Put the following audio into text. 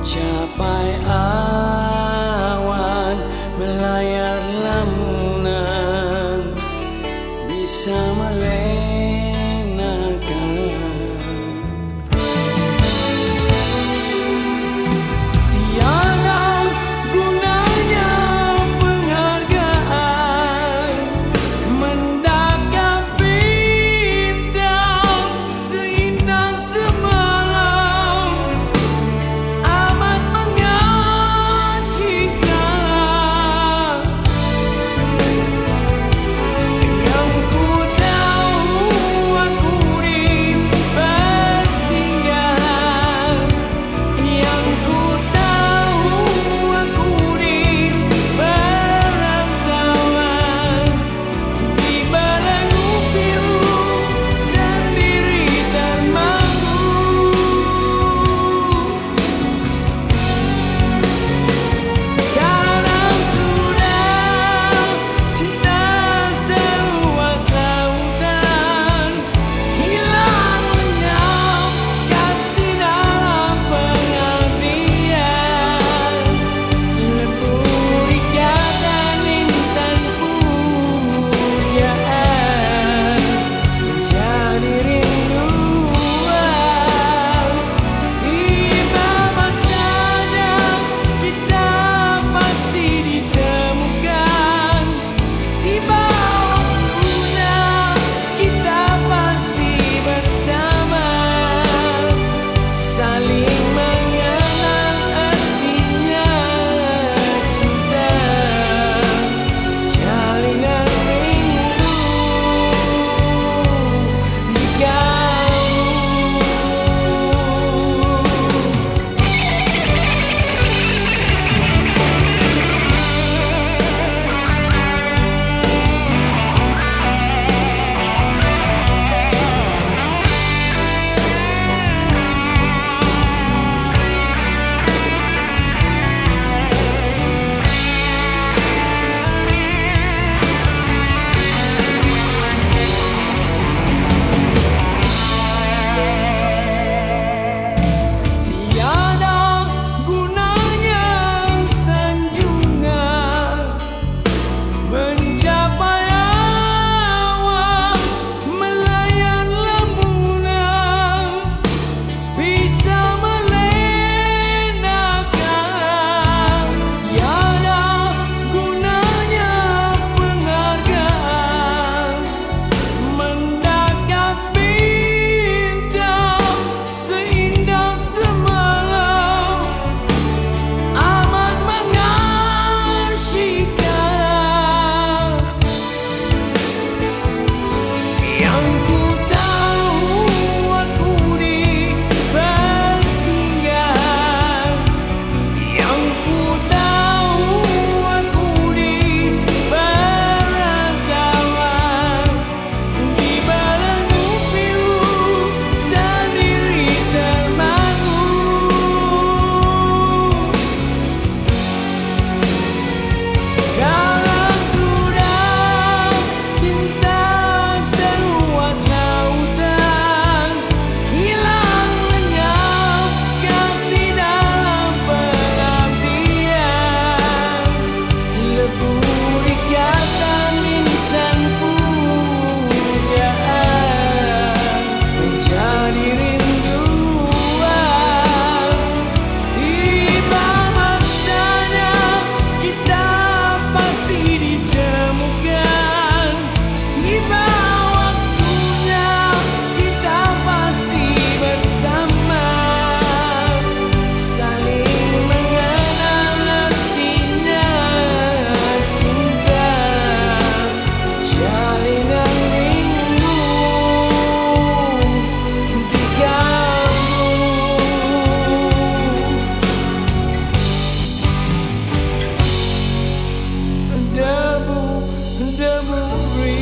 Mencapai awan Melayar lamunan Bisa meleleh and I'm